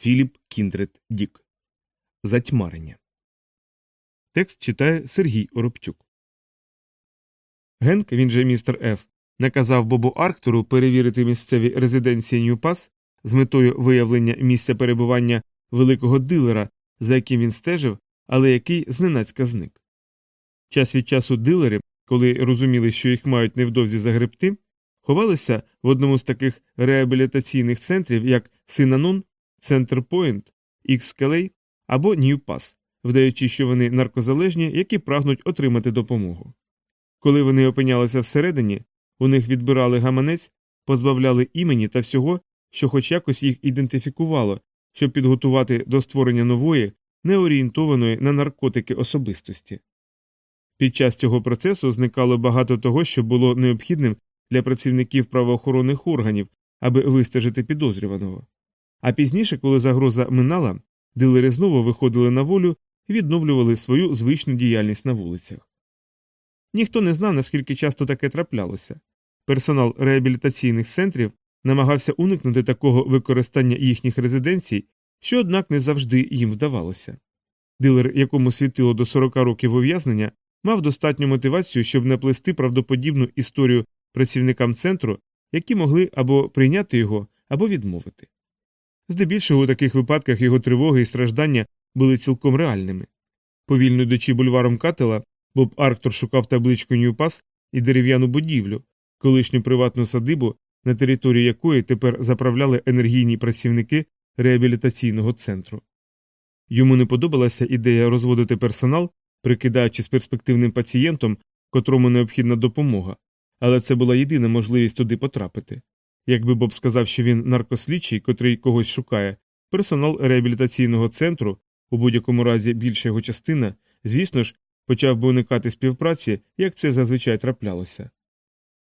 Філіп Кіндрет Дік. Затьмарення. Текст читає Сергій Оробчук. Генк, він же містер Ф, наказав Бобу Арктору перевірити місцеві резиденції Нью-Пас з метою виявлення місця перебування великого дилера, за яким він стежив, але який зненацька зник. Час від часу дилери, коли розуміли, що їх мають невдовзі загребти, ховалися в одному з таких реабілітаційних центрів, як Синанон, Центр Пойнт, Ікскелей або Нью-Пас, вдаючи, що вони наркозалежні, які прагнуть отримати допомогу. Коли вони опинялися всередині, у них відбирали гаманець, позбавляли імені та всього, що хоч якось їх ідентифікувало, щоб підготувати до створення нової, неорієнтованої на наркотики особистості. Під час цього процесу зникало багато того, що було необхідним для працівників правоохоронних органів, аби вистежити підозрюваного. А пізніше, коли загроза минала, дилери знову виходили на волю і відновлювали свою звичну діяльність на вулицях. Ніхто не знав, наскільки часто таке траплялося. Персонал реабілітаційних центрів намагався уникнути такого використання їхніх резиденцій, що, однак, не завжди їм вдавалося. Дилер, якому світило до 40 років ув'язнення, мав достатню мотивацію, щоб наплести правдоподібну історію працівникам центру, які могли або прийняти його, або відмовити. Здебільшого у таких випадках його тривоги і страждання були цілком реальними. Повільно йдучи бульваром Катела, Боб Арктор шукав табличку Ньюпас і дерев'яну будівлю, колишню приватну садибу, на території якої тепер заправляли енергійні працівники реабілітаційного центру. Йому не подобалася ідея розводити персонал, прикидаючись перспективним пацієнтом, котрому необхідна допомога, але це була єдина можливість туди потрапити. Якби Боб сказав, що він наркослідчий, котрий когось шукає, персонал реабілітаційного центру, у будь-якому разі більша його частина, звісно ж, почав би уникати співпраці, як це зазвичай траплялося.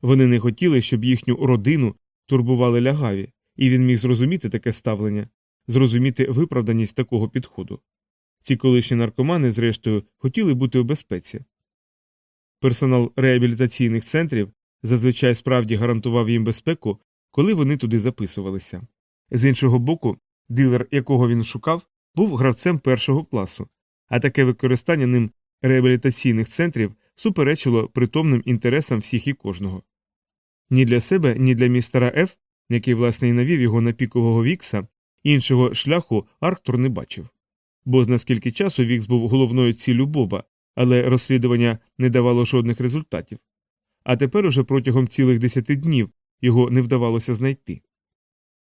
Вони не хотіли, щоб їхню родину турбували лягаві, і він міг зрозуміти таке ставлення, зрозуміти виправданість такого підходу. Ці колишні наркомани, зрештою, хотіли бути у безпеці. Персонал реабілітаційних центрів зазвичай справді гарантував їм безпеку, коли вони туди записувалися. З іншого боку, дилер, якого він шукав, був гравцем першого класу, а таке використання ним реабілітаційних центрів суперечило притомним інтересам всіх і кожного. Ні для себе, ні для містера Ф, який власне і навів його на пікового Вікса, іншого шляху Арктур не бачив. Бозна-скільки часу Вікс був головною ціллю Боба, але розслідування не давало жодних результатів. А тепер уже протягом цілих десяти днів його не вдавалося знайти.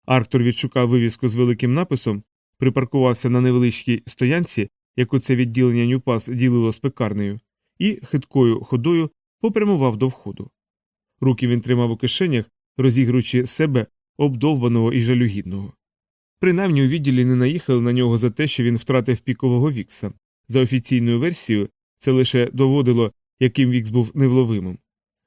Арктур відшукав вивіску з великим написом, припаркувався на невеличкій стоянці, яку це відділення Нюпас ділило з пекарнею, і хиткою ходою попрямував до входу. Руки він тримав у кишенях, розігруючи себе обдовбаного і жалюгідного. Принаймні у відділі не наїхали на нього за те, що він втратив пікового вікса. За офіційною версією, це лише доводило, яким Вікс був невловимим.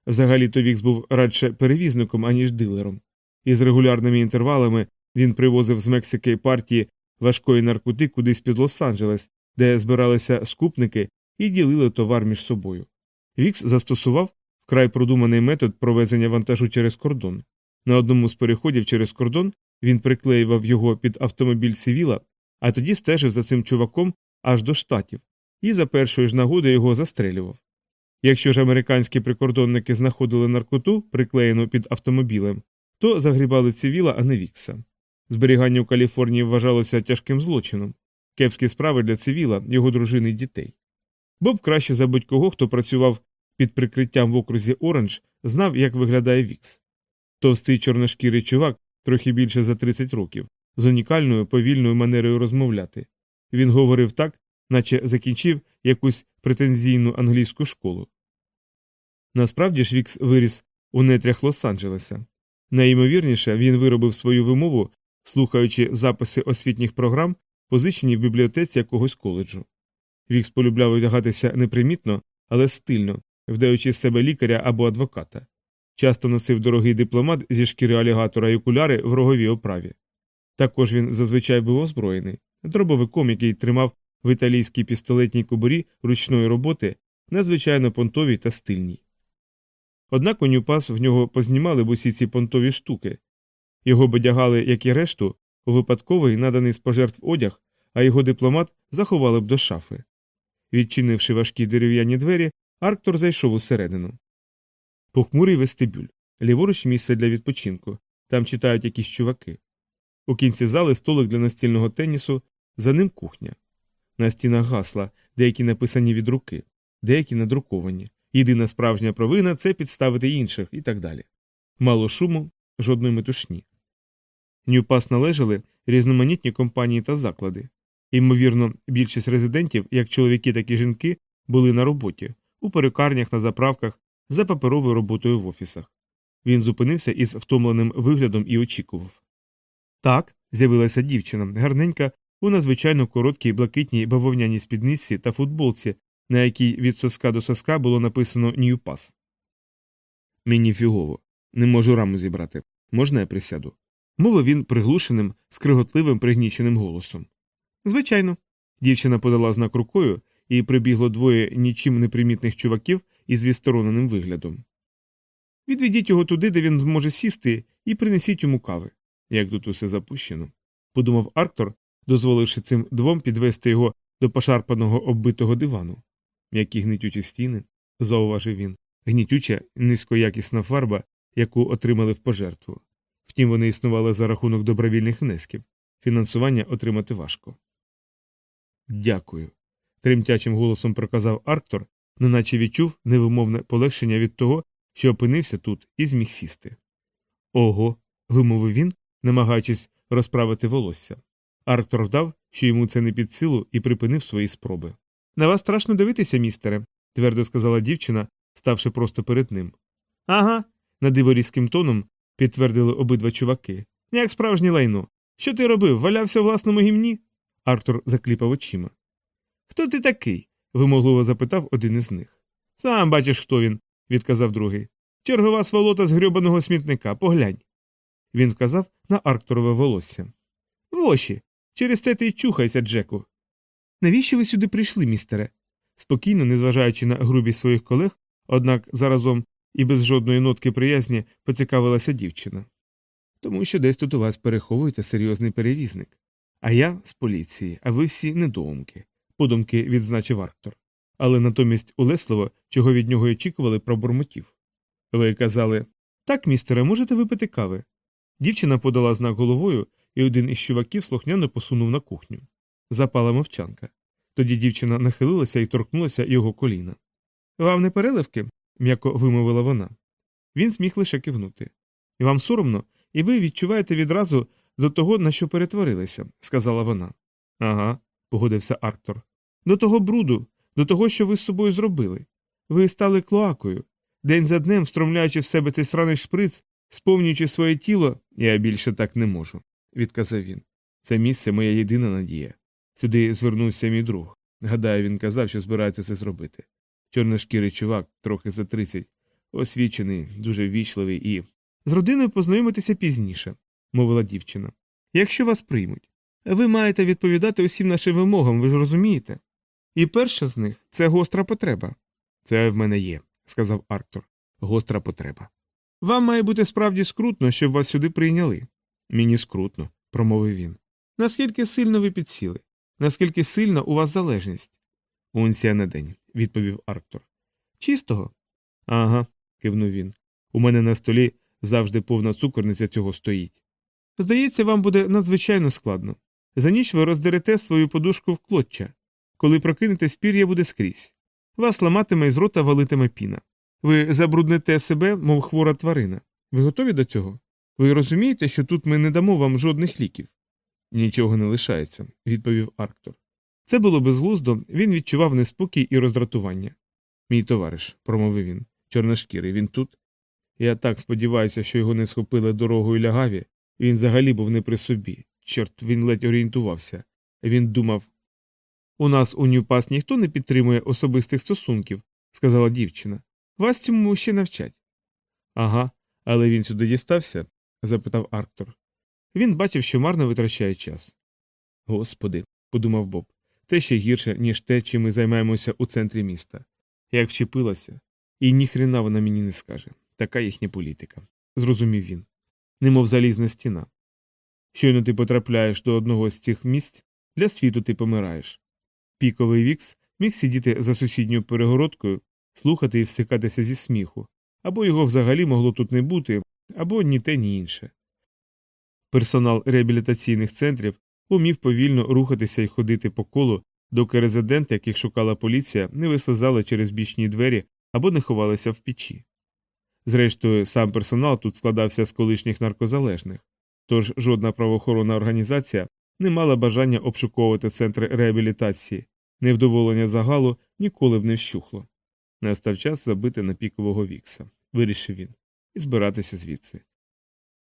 Взагалі то Вікс був радше перевізником, аніж дилером, і з регулярними інтервалами він привозив з Мексики партії важкої наркоти кудись під Лос-Анджелес, де збиралися скупники і ділили товар між собою. Вікс застосував вкрай продуманий метод провезення вантажу через кордон. На одному з переходів через кордон він приклеював його під автомобіль цивіла, а тоді стежив за цим чуваком аж до штатів, і за першої ж нагоди його застрелював. Якщо ж американські прикордонники знаходили наркоту, приклеєну під автомобілем, то загрібали цивіла, а не вікса. Зберігання в Каліфорнії вважалося тяжким злочином, кепські справи для цивіла, його дружини й дітей. Боб краще за будь-кого, хто працював під прикриттям в окрузі Оранж, знав, як виглядає Вікс. Товстий чорношкірий чувак, трохи більше за 30 років, з унікальною повільною манерою розмовляти. Він говорив так, наче закінчив якусь претензійну англійську школу. Насправді ж Вікс виріс у нетрях Лос-Анджелеса. Найімовірніше, він виробив свою вимову, слухаючи записи освітніх програм, позичені в бібліотеці якогось коледжу. Вікс полюбляв одягатися непримітно, але стильно, вдаючи з себе лікаря або адвоката. Часто носив дорогий дипломат зі шкіри алігатора і окуляри в роговій оправі. Також він зазвичай був озброєний, дробовиком, який тримав в італійській пістолетній кобурі ручної роботи, надзвичайно понтовій та стильній. Однак у Нюпас в нього познімали б усі ці понтові штуки, його б одягали, як і решту, У випадковий наданий з пожертв одяг, а його дипломат заховали б до шафи. Відчинивши важкі дерев'яні двері, Арктор зайшов усередину. Похмурий вестибюль, ліворуч місце для відпочинку. Там читають якісь чуваки. У кінці зали столик для настільного тенісу, за ним кухня. На стінах гасла, деякі написані від руки, деякі надруковані. Єдина справжня провина це підставити інших і так далі. Мало шуму, жодної метушні. Ньюпас належали різноманітні компанії та заклади. Ймовірно, більшість резидентів, як чоловіки, так і жінки, були на роботі, у перукарнях на заправках, за паперовою роботою в офісах. Він зупинився із втомленим виглядом і очікував. Так, з'явилася дівчина, гарненька, у надзвичайно короткій блакитній бавовняній спідниці та футболці, на якій від соска до соска було написано Ньюпас. Мені фігово. Не можу раму зібрати. Можна я присяду? мовив він приглушеним, скриготливим, пригніченим голосом. Звичайно. Дівчина подала знак рукою, і прибігло двоє нічим непримітних чуваків із відстороненим виглядом. Відведіть його туди, де він зможе сісти, і принесіть йому кави. Як тут усе запущено, подумав Арктор, дозволивши цим двом підвести його до пошарпаного оббитого дивану. Які гнитючі стіни, зауважив він, гнітюча низькоякісна фарба, яку отримали в пожертву. Втім, вони існували за рахунок добровільних внесків. Фінансування отримати важко. Дякую. тремтячим голосом проказав Арктор, неначе відчув невимовне полегшення від того, що опинився тут і зміг сісти. Ого. вимовив він, намагаючись розправити волосся. Арктор вдав, що йому це не під силу, і припинив свої спроби. На вас страшно дивитися, містере, твердо сказала дівчина, ставши просто перед ним. Ага, надиворізьким тоном підтвердили обидва чуваки. Як справжнє лайно. Що ти робив? Валявся у власному гімні? Артур закліпав очима. Хто ти такий? вимогливо запитав один із них. Сам бачиш, хто він, відказав другий. Чергова сволота з грьобаного смітника, поглянь. Він вказав на Аркторове волосся. Воші, через це ти й чухайся, Джеку. Навіщо ви сюди прийшли, містере? Спокійно, незважаючи на грубість своїх колег, однак заразом і без жодної нотки приязні поцікавилася дівчина. Тому що десь тут у вас переховуєте серйозний перевізник. А я з поліції, а ви всі недоумки, подумки відзначив Арктор. Але натомість улесливо, чого від нього й очікували, пробурмотів. Ви казали так, містере, можете випити кави. Дівчина подала знак головою, і один із чуваків слухняно посунув на кухню. Запала мовчанка. Тоді дівчина нахилилася і торкнулася його коліна. Вам не переливки? м'яко вимовила вона. Він зміг лише кивнути. Вам соромно, і ви відчуваєте відразу до того, на що перетворилися, сказала вона. Ага, погодився Арктор. До того бруду, до того, що ви з собою зробили. Ви стали клоакою. День за днем, встромляючи в себе цей сраний шприц, сповнюючи своє тіло, я більше так не можу, відказав він. Це місце моя єдина надія. Сюди звернувся мій друг. Гадаю, він казав, що збирається це зробити. Чорношкірий чувак, трохи за тридцять, освічений, дуже ввічливий і. З родиною познайомитися пізніше, мовила дівчина. Якщо вас приймуть. Ви маєте відповідати усім нашим вимогам, ви ж розумієте? І перша з них це гостра потреба. Це в мене є, сказав Арктор. Гостра потреба. Вам має бути справді скрутно, щоб вас сюди прийняли. Мені скрутно, промовив він. Наскільки сильно ви підсіли? Наскільки сильна у вас залежність? Унція на день, відповів Арктор. Чистого? Ага, кивнув він. У мене на столі завжди повна цукорниця цього стоїть. Здається, вам буде надзвичайно складно. За ніч ви роздерете свою подушку в клоччя. Коли прокинетесь, пір'я буде скрізь. Вас ламатиме і з рота валитиме піна. Ви забруднете себе, мов хвора тварина. Ви готові до цього? Ви розумієте, що тут ми не дамо вам жодних ліків? Нічого не лишається, відповів Арктор. Це було безглуздо, він відчував неспокій і роздратування. Мій товариш, промовив він, чорношкірий, він тут. Я так сподіваюся, що його не схопили дорогою лягаві, він взагалі був не при собі. Чорт, він ледь орієнтувався. Він думав. У нас у Ньюпас ніхто не підтримує особистих стосунків, сказала дівчина. Вас цьому ще навчать. Ага, але він сюди дістався? Запитав Арктор. Він бачив, що марно витрачає час. Господи, подумав Боб, те ще гірше, ніж те, чим ми займаємося у центрі міста. Як вчепилася, і ніхрена вона мені не скаже. Така їхня політика. Зрозумів він. Немов залізна стіна. Щойно ти потрапляєш до одного з цих місць, для світу ти помираєш. Піковий вікс міг сидіти за сусідньою перегородкою, слухати і стикатися зі сміху, або його взагалі могло тут не бути, або ні те, ні інше. Персонал реабілітаційних центрів умів повільно рухатися і ходити по колу, доки резиденти, яких шукала поліція, не вислизали через бічні двері або не ховалися в печі. Зрештою, сам персонал тут складався з колишніх наркозалежних, тож жодна правоохоронна організація не мала бажання обшуковувати центри реабілітації, невдоволення загалу ніколи б не вщухло. Настав час забити на пікового вікса, вирішив він, і збиратися звідси.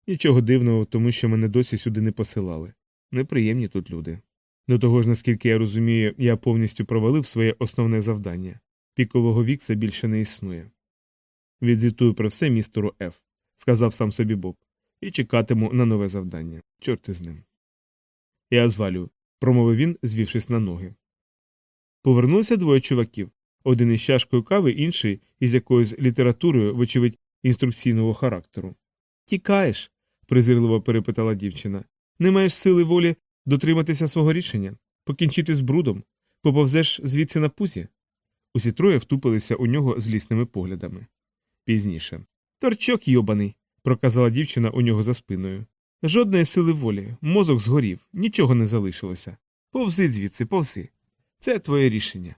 Нічого дивного, тому що мене досі сюди не посилали. Неприємні тут люди. До того ж, наскільки я розумію, я повністю провалив своє основне завдання пікового вікса більше не існує. Відзвітую про все містеру Ф, сказав сам собі Боб, і чекатиму на нове завдання. Чорти з ним. Я звалю, промовив він, звівшись на ноги. Повернулися двоє чуваків один із чашкою кави, інший із якоюсь літературою, вочевидь, інструкційного характеру. Тікаєш? презирливо перепитала дівчина. Не маєш сили волі дотриматися свого рішення, покінчити з брудом, поповзеш звідси на пузі. Усі троє втупилися у нього злісними поглядами. Пізніше. Торчок йобаний, проказала дівчина у нього за спиною. Жодної сили волі, мозок згорів, нічого не залишилося. Повзи звідси, повзи. Це твоє рішення.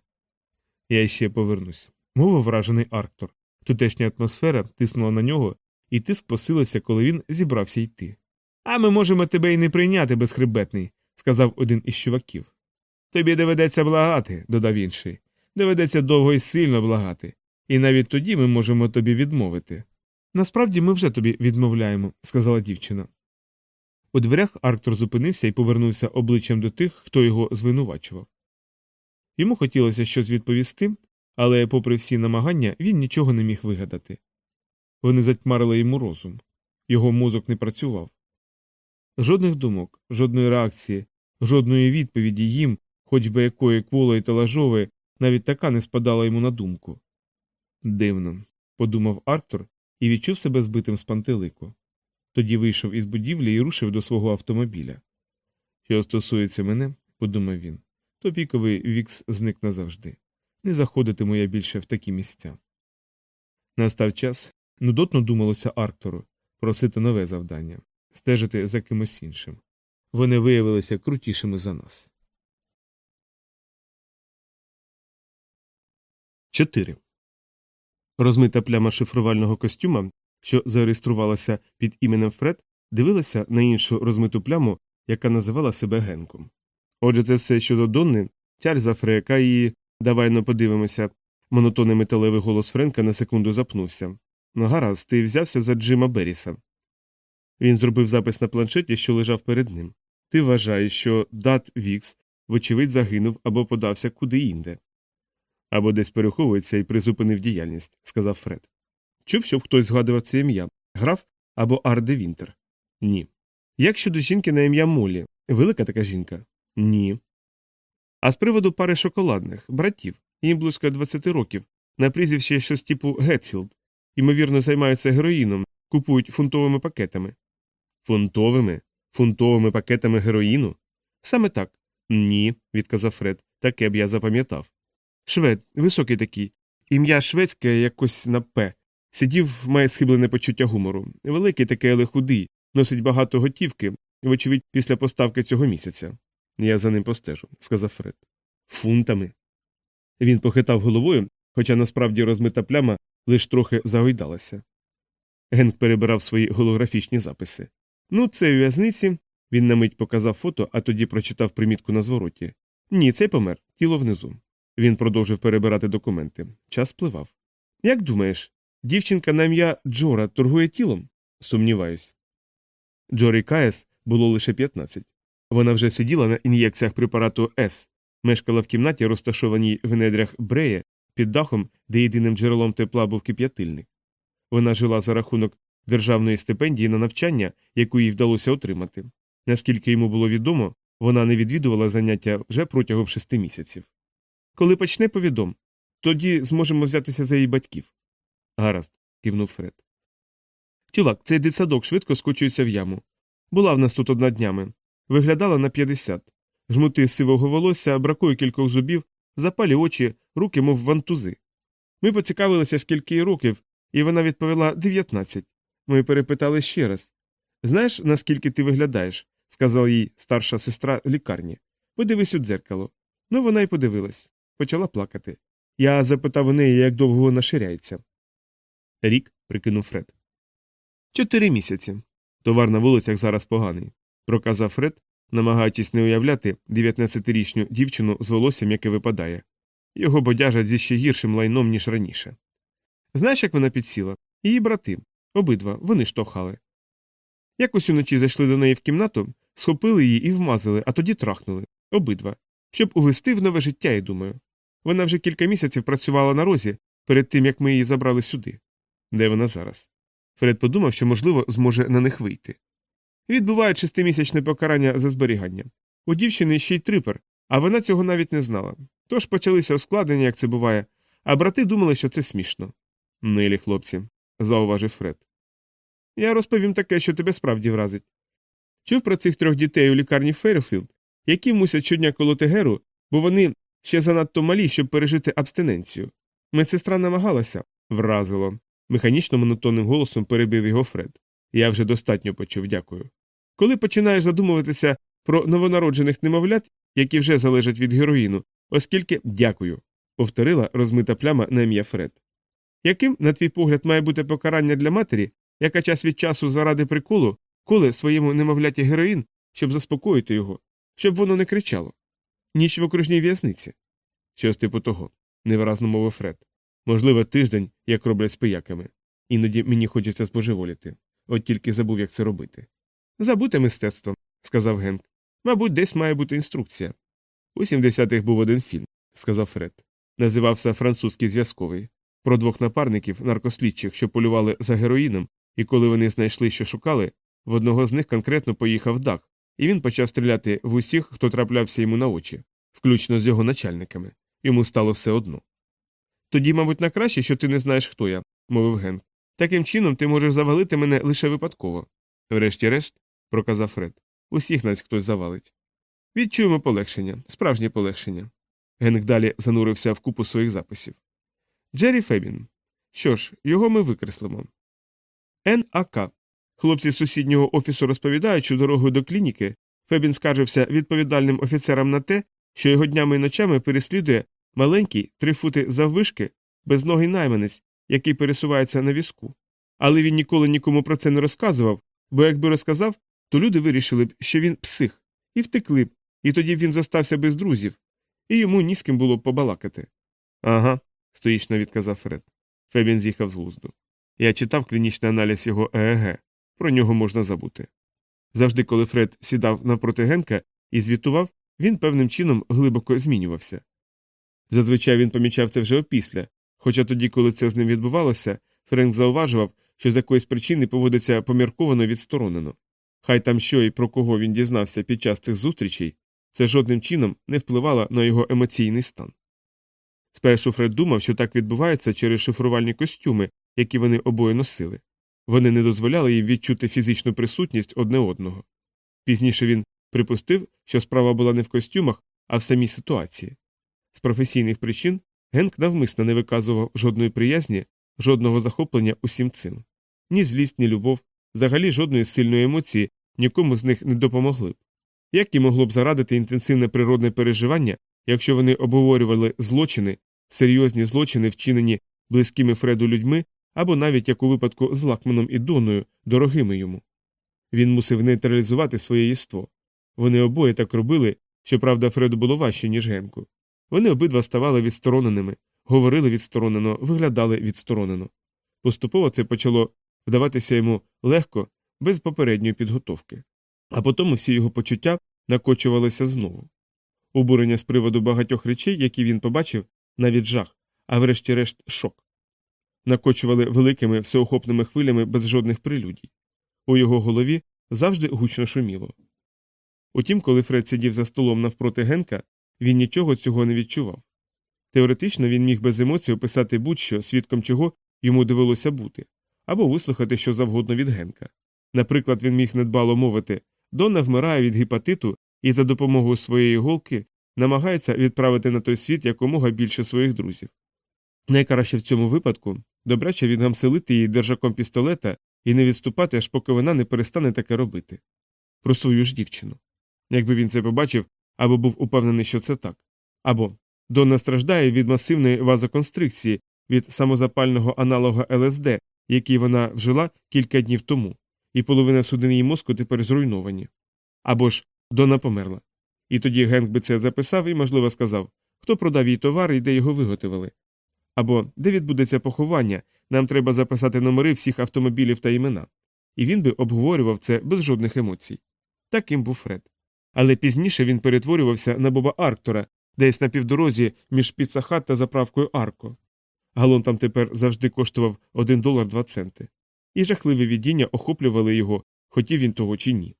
Я ще повернусь, мовив вражений Арктор. Тутешня атмосфера тиснула на нього, і тиск посилився, коли він зібрався йти. А ми можемо тебе і не прийняти, безхребетний, сказав один із чуваків. Тобі доведеться благати, додав інший. Доведеться довго і сильно благати, і навіть тоді ми можемо тобі відмовити. Насправді ми вже тобі відмовляємо, сказала дівчина. У дверях Арктор зупинився і повернувся обличчям до тих, хто його звинувачував. Йому хотілося щось відповісти, але, попри всі намагання, він нічого не міг вигадати. Вони затьмарили йому розум, його мозок не працював. Жодних думок, жодної реакції, жодної відповіді їм, хоч би якої кволої та лажової, навіть така не спадала йому на думку. Дивно, подумав Арктор і відчув себе збитим з пантелику. Тоді вийшов із будівлі і рушив до свого автомобіля. Що стосується мене, подумав він, то піковий вікс зник назавжди. Не заходитиму я більше в такі місця. Настав час, нудотно думалося Арктору просити нове завдання стежити за кимось іншим. Вони виявилися крутішими за нас. 4. Розмита пляма шифрувального костюма, що зареєструвалася під іменем Фред, дивилася на іншу розмиту пляму, яка називала себе Генком. Отже, це все щодо Донни, тяль за Фрека і. Давай ну подивимося. Монотонний металевий голос Френка на секунду запнувся. Ну, гаразд, ти взявся за Джима Берріса. Він зробив запис на планшеті, що лежав перед ним. Ти вважаєш, що Дат Вікс, вочевидь, загинув або подався куди інде. Або десь переховується і призупинив діяльність, сказав Фред. Чув, щоб хтось згадував це ім'я граф або Арде Вінтер? Ні. Як щодо жінки на ім'я Молі, велика така жінка? Ні. А з приводу пари шоколадних, братів, їм близько 20 років, на прізвище щось типу Гетфілд, ймовірно, займаються героїном, купують фунтовими пакетами. Фунтовими? Фунтовими пакетами героїну? Саме так. Ні, відказав Фред, таке б я запам'ятав. Швед, високий такий, ім'я шведське якось на П. Сидів, має схиблене почуття гумору. Великий такий, але худий, носить багато готівки, вочевидь, після поставки цього місяця. Я за ним постежу, сказав Фред. Фунтами. Він похитав головою, хоча насправді розмита пляма лиш трохи загойдалася. Генк перебирав свої голографічні записи. Ну, це в'язниці. Він на мить показав фото, а тоді прочитав примітку на звороті. Ні, цей помер, тіло внизу. Він продовжив перебирати документи. Час спливав. Як думаєш, дівчинка на ім'я Джора торгує тілом? Сумніваюсь. Джорі Каєс було лише 15. Вона вже сиділа на ін'єкціях препарату С, мешкала в кімнаті, розташованій в недрях Бреє, під дахом, де єдиним джерелом тепла був кип'ятильник. Вона жила за рахунок державної стипендії на навчання, яку їй вдалося отримати. Наскільки йому було відомо, вона не відвідувала заняття вже протягом шести місяців. Коли почне повідом, тоді зможемо взятися за її батьків. Гаразд, кивнув Фред. Чувак, цей дитсадок швидко скочується в яму. Була в нас тут одна днями. Виглядала на 50. Жмути сивого волосся, бракує кількох зубів, запалі очі, руки, мов вантузи. Ми поцікавилися, скільки їй років, і вона відповіла 19. Ми перепитали ще раз. Знаєш, наскільки ти виглядаєш? сказала їй старша сестра лікарні. Подивись у дзеркало. Ну, вона й подивилась. Почала плакати. Я запитав у неї, як довго вона ширяється. Рік, прикинув Фред. Чотири місяці. Товар на вулицях зараз поганий, проказав Фред, намагаючись не уявляти 19-річну дівчину з волоссям, яке випадає. Його бодяжать зі ще гіршим лайном, ніж раніше. Знаєш, як вона підсіла? Її брати. Обидва, вони штовхали. Якось уночі зайшли до неї в кімнату, схопили її і вмазали, а тоді трахнули. Обидва. Щоб увести в нове життя, я думаю. Вона вже кілька місяців працювала на розі перед тим, як ми її забрали сюди. Де вона зараз? Фред подумав, що, можливо, зможе на них вийти. Відбувають шестимісячне покарання за зберігання. У дівчини ще й трипер, а вона цього навіть не знала. Тож почалися ускладнення, як це буває, а брати думали, що це смішно. Милі хлопці, зауважив Фред. Я розповім таке, що тебе справді вразить. Чув про цих трьох дітей у лікарні Ферфілд, які мусять щодня колоти геру, бо вони ще занадто малі, щоб пережити абстиненцію. Медсестра намагалася, вразило. Механічно монотонним голосом перебив його Фред. Я вже достатньо почув, дякую. Коли починаєш задумуватися про новонароджених немовлят, які вже залежать від героїну, оскільки дякую, повторила розмита пляма на ім'я Фред. Яким, на твій погляд, має бути покарання для матері, яка час від часу заради приколу коле своєму немовляті героїн, щоб заспокоїти його, щоб воно не кричало? Ніч в окружній в'язниці. Щось типу того, невиразно мовив Фред. Можливо, тиждень, як роблять з пияками. Іноді мені хочеться збожеволіти. От тільки забув, як це робити. Забуте мистецтво, сказав Генк. Мабуть, десь має бути інструкція. У 70-х був один фільм, сказав Фред. Називався Французький зв'язковий про двох напарників, наркослідчих, що полювали за героїном, і коли вони знайшли, що шукали, в одного з них конкретно поїхав дах, і він почав стріляти в усіх, хто траплявся йому на очі, включно з його начальниками. Йому стало все одно. Тоді, мабуть, на краще, що ти не знаєш, хто я, мовив Генк. Таким чином ти можеш завалити мене лише випадково. Врешті-решт, проказав Фред, усіх нас хтось завалить. Відчуємо полегшення, справжнє полегшення. Генк далі занурився в купу своїх записів. Джері Фебін. Що ж, його ми викреслимо. НАК. Хлопці з сусіднього офісу розповідають, що дорогою до клініки Фебін скаржився відповідальним офіцерам на те, що його днями і ночами переслідує маленький, три фути заввишки, безногий найманець, який пересувається на візку. Але він ніколи нікому про це не розказував, бо якби розказав, то люди вирішили б, що він псих, і втекли б, і тоді б він зостався без друзів, і йому ні з ким було б побалакати. Ага, стоїчно відказав Фред. Фебін з'їхав з глузду. Я читав клінічний аналіз його ЕЕГ, про нього можна забути. Завжди, коли Фред сідав навпроти Генка і звітував, він певним чином глибоко змінювався. Зазвичай він помічав це вже опісля, хоча тоді, коли це з ним відбувалося, Френк зауважував, що з якоїсь причини поводиться помірковано відсторонено. Хай там що і про кого він дізнався під час цих зустрічей, це жодним чином не впливало на його емоційний стан. Спершу Фред думав, що так відбувається через шифрувальні костюми, які вони обоє носили. Вони не дозволяли їм відчути фізичну присутність одне одного. Пізніше він припустив, що справа була не в костюмах, а в самій ситуації. З професійних причин Генк навмисно не виказував жодної приязні, жодного захоплення усім цим. Ні злість, ні любов, взагалі жодної сильної емоції нікому з них не допомогли б. Як і могло б зарадити інтенсивне природне переживання, якщо вони обговорювали злочини, серйозні злочини, вчинені близькими Фреду людьми, або навіть як у випадку з Лакманом і Доною, дорогими йому. Він мусив нейтралізувати своє єство. Вони обоє так робили, щоправда, Фреду було важче, ніж Генку. Вони обидва ставали відстороненими, говорили відсторонено, виглядали відсторонено. Поступово це почало вдаватися йому легко, без попередньої підготовки. А потім всі його почуття накочувалися знову. Обурення з приводу багатьох речей, які він побачив, навіть жах, а врешті-решт шок. Накочували великими всеохопними хвилями без жодних прелюдій. У його голові завжди гучно шуміло. Утім, коли Фред сидів за столом навпроти Генка, він нічого цього не відчував. Теоретично він міг без емоцій описати будь-що, свідком чого йому довелося бути, або вислухати що завгодно від Генка. Наприклад, він міг недбало мовити Донна вмирає від гепатиту і за допомогою своєї голки намагається відправити на той світ якомога більше своїх друзів. Найкраще в цьому випадку добряче відгамселити її держаком пістолета і не відступати, аж поки вона не перестане таке робити. Про свою ж дівчину. Якби він це побачив або був упевнений, що це так. Або Донна страждає від масивної вазоконстрикції, від самозапального аналога ЛСД, який вона вжила кілька днів тому, і половина судин її мозку тепер зруйновані. Або ж Донна померла. І тоді Генк би це записав і, можливо, сказав, хто продав їй товар і де його виготовили. Або де відбудеться поховання, нам треба записати номери всіх автомобілів та імена. І він би обговорював це без жодних емоцій. Таким був Фред. Але пізніше він перетворювався на Боба Арктора, десь на півдорозі між піцахат та заправкою Арко. Галон там тепер завжди коштував 1 долар 2 центи. І жахливі видіння охоплювали його, хотів він того чи ні.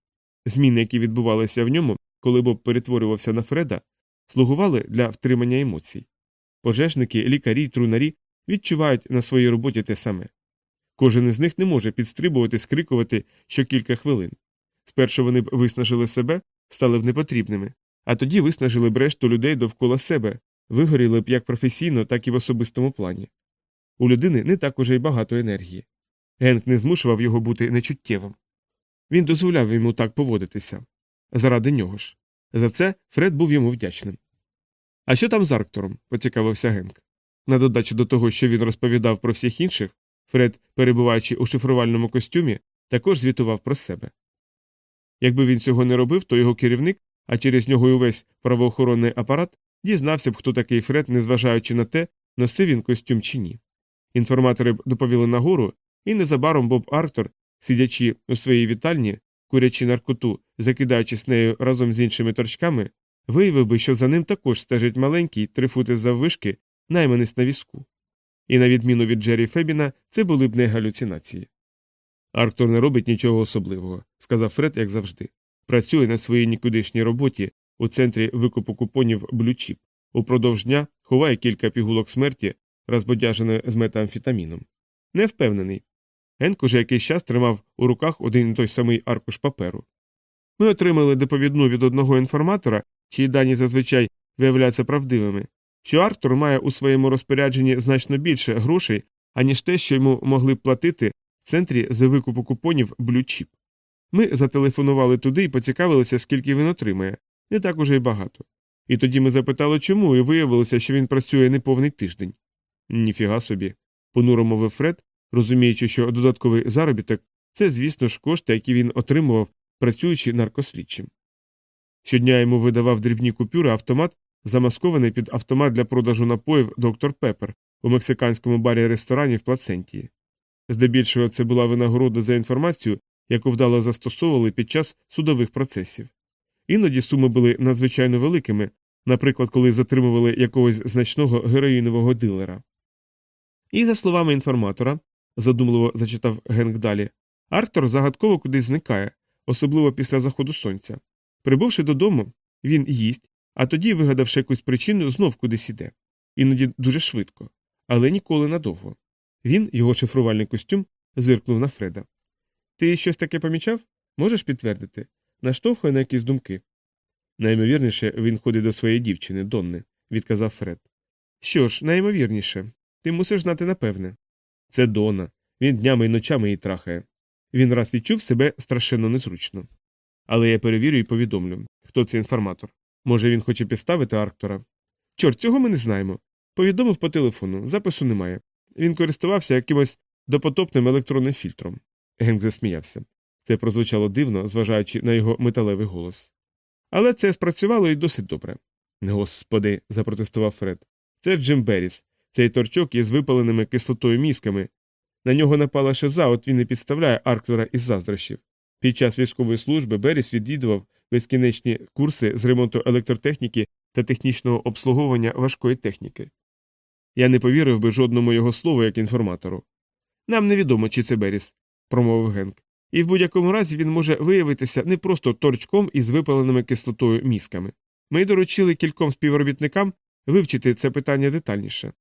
Зміни, які відбувалися в ньому, коли Боб перетворювався на Фреда, слугували для втримання емоцій. Пожежники, лікарі, трунарі відчувають на своїй роботі те саме. Кожен із них не може підстрибувати, скрикувати щокілька хвилин. Спершу вони б виснажили себе, стали б непотрібними, а тоді виснажили б решту людей довкола себе, вигоріли б як професійно, так і в особистому плані. У людини не так уже й багато енергії. Генк не змушував його бути нечуттєвим. Він дозволяв йому так поводитися. Заради нього ж. За це Фред був йому вдячним. А що там з Арктором? поцікавився Генк. На додачу до того, що він розповідав про всіх інших, Фред, перебуваючи у шифрувальному костюмі, також звітував про себе. Якби він цього не робив, то його керівник, а через нього й увесь правоохоронний апарат, дізнався б, хто такий Фред, незважаючи на те, носив він костюм чи ні. Інформатори б доповіли нагору, і незабаром Боб Арктор, сидячи у своїй вітальні, курячи наркоту, закидаючись нею разом з іншими торчками, виявив би, що за ним також стежить маленький, три фути заввишки, найманець на візку. І на відміну від Джері Фебіна, це були б не галюцинації. Арктор не робить нічого особливого, сказав Фред, як завжди. Працює на своїй нікудишній роботі у центрі викупу купонів Блючіп. Упродовж дня ховає кілька пігулок смерті, розбодяженої з метамфетаміном. Не впевнений. Генк уже якийсь час тримав у руках один і той самий аркуш паперу. Ми отримали доповідну від одного інформатора, чиї дані зазвичай виявляються правдивими, що Арктур має у своєму розпорядженні значно більше грошей, аніж те, що йому могли б платити в центрі за викупу купонів Блючіп. Ми зателефонували туди і поцікавилися, скільки він отримає, не так уже й багато. І тоді ми запитали, чому, і виявилося, що він працює неповний тиждень. Ніфіга собі, понуро мовив Фред, розуміючи, що додатковий заробіток це, звісно ж, кошти, які він отримував, працюючи наркослідчим. Щодня йому видавав дрібні купюри автомат, замаскований під автомат для продажу напоїв доктор Пеппер у мексиканському барі ресторані в Плацентії. Здебільшого це була винагорода за інформацію, яку вдало застосовували під час судових процесів. Іноді суми були надзвичайно великими, наприклад, коли затримували якогось значного героїнового дилера. І, за словами інформатора, задумливо зачитав Генк далі, Арктор загадково кудись зникає, особливо після заходу сонця. Прибувши додому, він їсть, а тоді, вигадавши якусь причину, знов кудись іде. Іноді дуже швидко, але ніколи надовго. Він, його шифрувальний костюм, зиркнув на Фреда. Ти щось таке помічав? Можеш підтвердити? Наштовхує на якісь думки. Наймовірніше, він ходить до своєї дівчини, Донни, відказав Фред. Що ж, найімовірніше, ти мусиш знати напевне. Це Дона. Він днями і ночами її трахає. Він раз відчув себе страшенно незручно. Але я перевірю і повідомлю, хто це інформатор. Може, він хоче підставити Арктора? Чорт, цього ми не знаємо. Повідомив по телефону, запису немає. Він користувався якимось допотопним електронним фільтром. Генк засміявся. Це прозвучало дивно, зважаючи на його металевий голос. Але це спрацювало і досить добре. Господи, запротестував Фред. Це Джим Берріс, цей торчок із випаленими кислотою мізками. На нього напала шиза, от він і підставляє Арктора із заздрощів. Під час військової служби Берріс відвідував безкінечні курси з ремонту електротехніки та технічного обслуговування важкої техніки. Я не повірив би жодному його слову як інформатору. Нам невідомо, чи це Беріс, промовив Генк. І в будь-якому разі він може виявитися не просто торчком із випаленими кислотою мізками. Ми доручили кільком співробітникам вивчити це питання детальніше.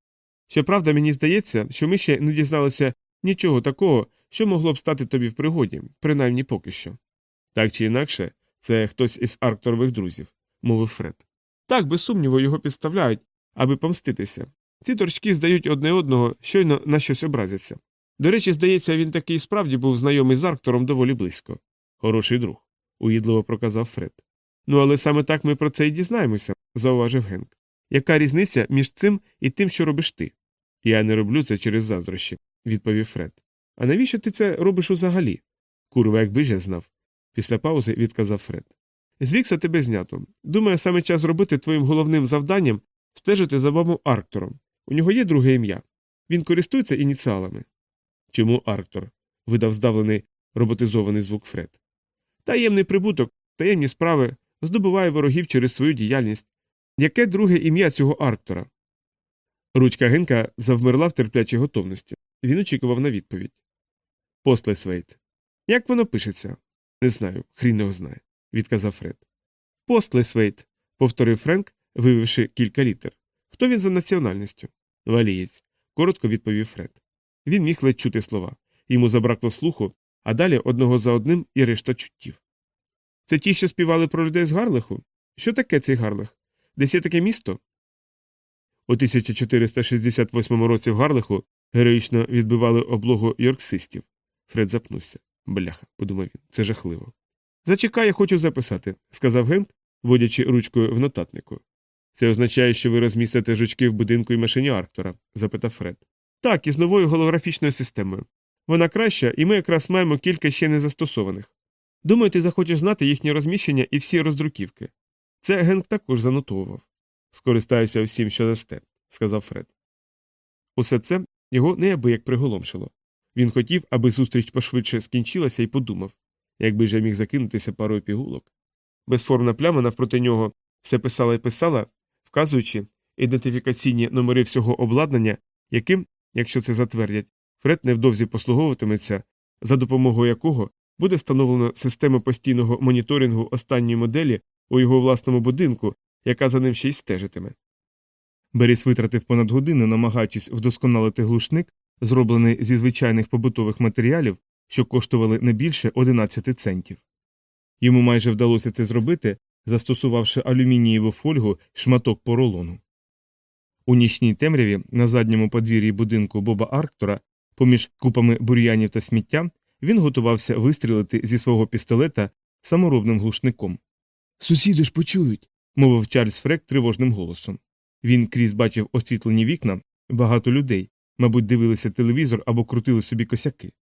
Щоправда, мені здається, що ми ще не дізналися нічого такого, що могло б стати тобі в пригоді, принаймні поки що. Так чи інакше, це хтось із аркторових друзів, мовив Фред. Так, без сумніву, його підставляють, аби помститися. Ці торчки здають одне одного, щойно на щось образяться. До речі, здається, він такий справді був знайомий з Арктором доволі близько. Хороший друг, уїдливо проказав Фред. Ну, але саме так ми про це і дізнаємося, зауважив Генк. Яка різниця між цим і тим, що робиш ти? Я не роблю це через заздрощі, відповів Фред. А навіщо ти це робиш взагалі? Курва, якби ж я знав. Після паузи відказав Фред. З Вікса тебе знято. Думаю, саме час зробити твоїм головним завданням стежити за бабом Арктором. У нього є друге ім'я. Він користується ініціалами. Чому Арктор? видав здавлений роботизований звук Фред. Таємний прибуток, таємні справи здобуває ворогів через свою діяльність. Яке друге ім'я цього Арктора? Ручка Генка завмерла в терплячій готовності. Він очікував на відповідь. Постлесвейт. Як воно пишеться? Не знаю, хрін його знає, відказав Фред. Постлесвейт, повторив Френк, вивівши кілька літер. Хто він за національністю? Валієць, коротко відповів Фред. Він міг ледь чути слова. Йому забракло слуху, а далі одного за одним і решта чуттів. Це ті, що співали про людей з Гарлиху? Що таке цей Гарлих? Десь є таке місто? У 1468 році в Гарлиху героїчно відбивали облогу йорксистів. Фред запнувся. Бляха, подумав він, це жахливо. Зачекай, я хочу записати, сказав Гент, водячи ручкою в нотатнику. Це означає, що ви розмістите жучки в будинку і машині Арктора? запитав Фред. Так, із новою голографічною системою. Вона краща, і ми якраз маємо кілька ще не застосованих. Думаю, ти захочеш знати їхнє розміщення і всі роздруківки. Це Генк також занотовував. Скористаюся всім, що дасте, сказав Фред. Усе це його неабияк приголомшило. Він хотів, аби зустріч пошвидше скінчилася, і подумав якби ж я міг закинутися парою пігулок. Безформна пляма навпроти нього все писала і писала, вказуючи ідентифікаційні номери всього обладнання, яким, якщо це затвердять, Фред невдовзі послуговуватиметься, за допомогою якого буде встановлено систему постійного моніторингу останньої моделі у його власному будинку, яка за ним ще й стежитиме. Беріс витратив понад годину, намагаючись вдосконалити глушник, зроблений зі звичайних побутових матеріалів, що коштували не більше 11 центів. Йому майже вдалося це зробити, застосувавши алюмінієву фольгу шматок поролону. У нічній темряві на задньому подвір'ї будинку Боба Арктора, поміж купами бур'янів та сміття, він готувався вистрілити зі свого пістолета саморобним глушником. Сусіди ж почують, мовив Чарльз Фрек тривожним голосом. Він крізь бачив освітлені вікна, багато людей, мабуть, дивилися телевізор або крутили собі косяки.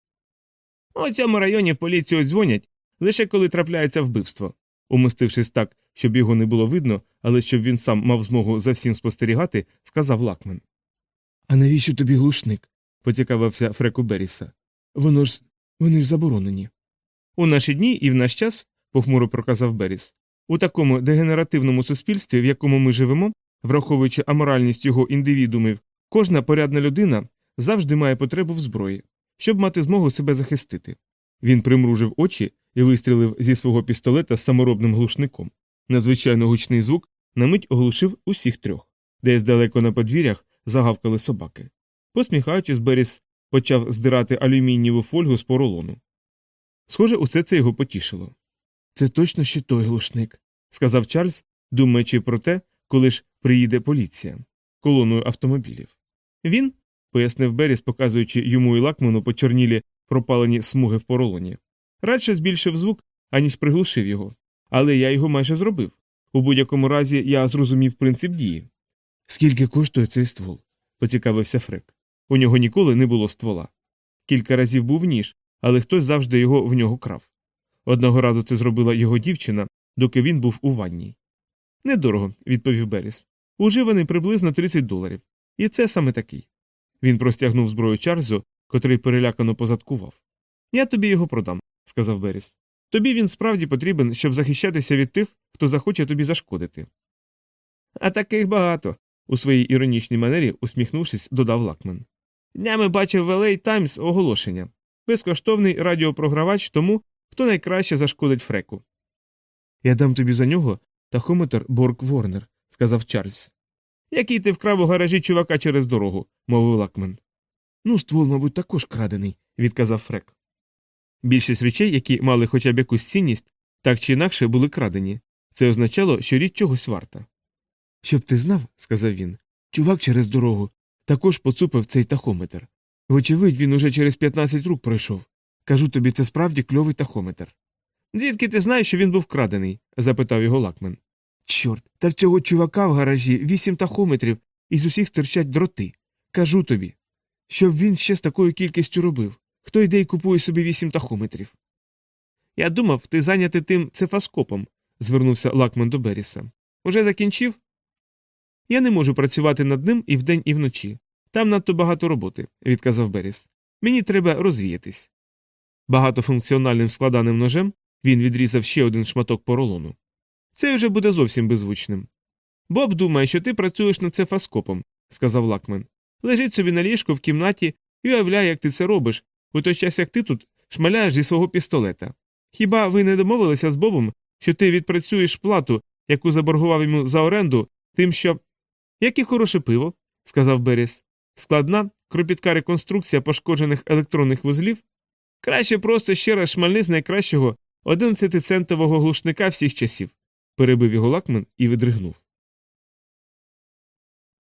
У цьому районі в поліцію дзвонять лише коли трапляється вбивство. Умостившись так, щоб його не було видно, але щоб він сам мав змогу за всім спостерігати, сказав Лакмен. А навіщо тобі глушник? поцікавився Фреку Беріса. Воно ж вони ж заборонені. У наші дні і в наш час, похмуро проказав Беріс, у такому дегенеративному суспільстві, в якому ми живемо, враховуючи аморальність його індивідумів, кожна порядна людина завжди має потребу в зброї, щоб мати змогу себе захистити. Він примружив очі і вистрілив зі свого пістолета з саморобним глушником. Надзвичайно гучний звук на мить оглушив усіх трьох, десь далеко на подвір'ях загавкали собаки. Посміхаючись, Беріс почав здирати алюмінієву фольгу з поролону. Схоже, усе це його потішило. Це точно ще той глушник, сказав Чарльз, думаючи про те, коли ж приїде поліція колоною автомобілів. Він, пояснив Беріс, показуючи йому і лакману почорнілі пропалені смуги в поролоні. Радше збільшив звук, аніж приглушив його. Але я його майже зробив. У будь-якому разі я зрозумів принцип дії. Скільки коштує цей ствол? поцікавився Фрек. У нього ніколи не було ствола. Кілька разів був ніж, але хтось завжди його в нього крав. Одного разу це зробила його дівчина, доки він був у ванній. Недорого, відповів Беріс. Уживаний приблизно 30 доларів. І це саме такий. Він простягнув зброю Чарльзу, котрий перелякано позадкував. Я тобі його продам, сказав Беріс. Тобі він справді потрібен, щоб захищатися від тих, хто захоче тобі зашкодити. А таких багато, у своїй іронічній манері, усміхнувшись, додав Лакман. Днями бачив в LA Times оголошення безкоштовний радіопрогравач тому, хто найкраще зашкодить фреку. Я дам тобі за нього тахометр Борг Ворнер, сказав Чарльз. Який ти вкрав у гаражі чувака через дорогу, мовив Лакман. Ну, ствол, мабуть, також крадений, відказав Фрек. Більшість речей, які мали хоча б якусь цінність, так чи інакше були крадені. Це означало, що річ чогось варта. Щоб ти знав, сказав він, чувак через дорогу також поцупив цей тахометр. Вочевидь, він уже через 15 рук пройшов. Кажу тобі, це справді кльовий тахометр. Звідки ти знаєш, що він був крадений? запитав його лакмен. Чорт, та в цього чувака в гаражі вісім тахометрів, і з усіх стирчать дроти. Кажу тобі. Щоб він ще з такою кількістю робив. Хто йде і купує собі вісім тахометрів? Я думав, ти зайнятий тим цефаскопом, звернувся лакмен до Беріса. Уже закінчив? Я не можу працювати над ним і вдень, і вночі. Там надто багато роботи, відказав Беріс. Мені треба розвіятись. Багатофункціональним складаним ножем він відрізав ще один шматок поролону. Це вже буде зовсім беззвучним. Боб думає, що ти працюєш над цефаскопом, сказав лакмен. Лежить собі на ліжку в кімнаті і уявляє, як ти це робиш, у той час як ти тут шмаляєш зі свого пістолета. Хіба ви не домовилися з Бобом, що ти відпрацюєш плату, яку заборгував йому за оренду, тим, що. Яке хороше пиво, сказав Беріс. Складна, кропітка реконструкція пошкоджених електронних вузлів. Краще просто ще раз шмальни з найкращого 11-центового глушника всіх часів, перебив його лакмен і видригнув.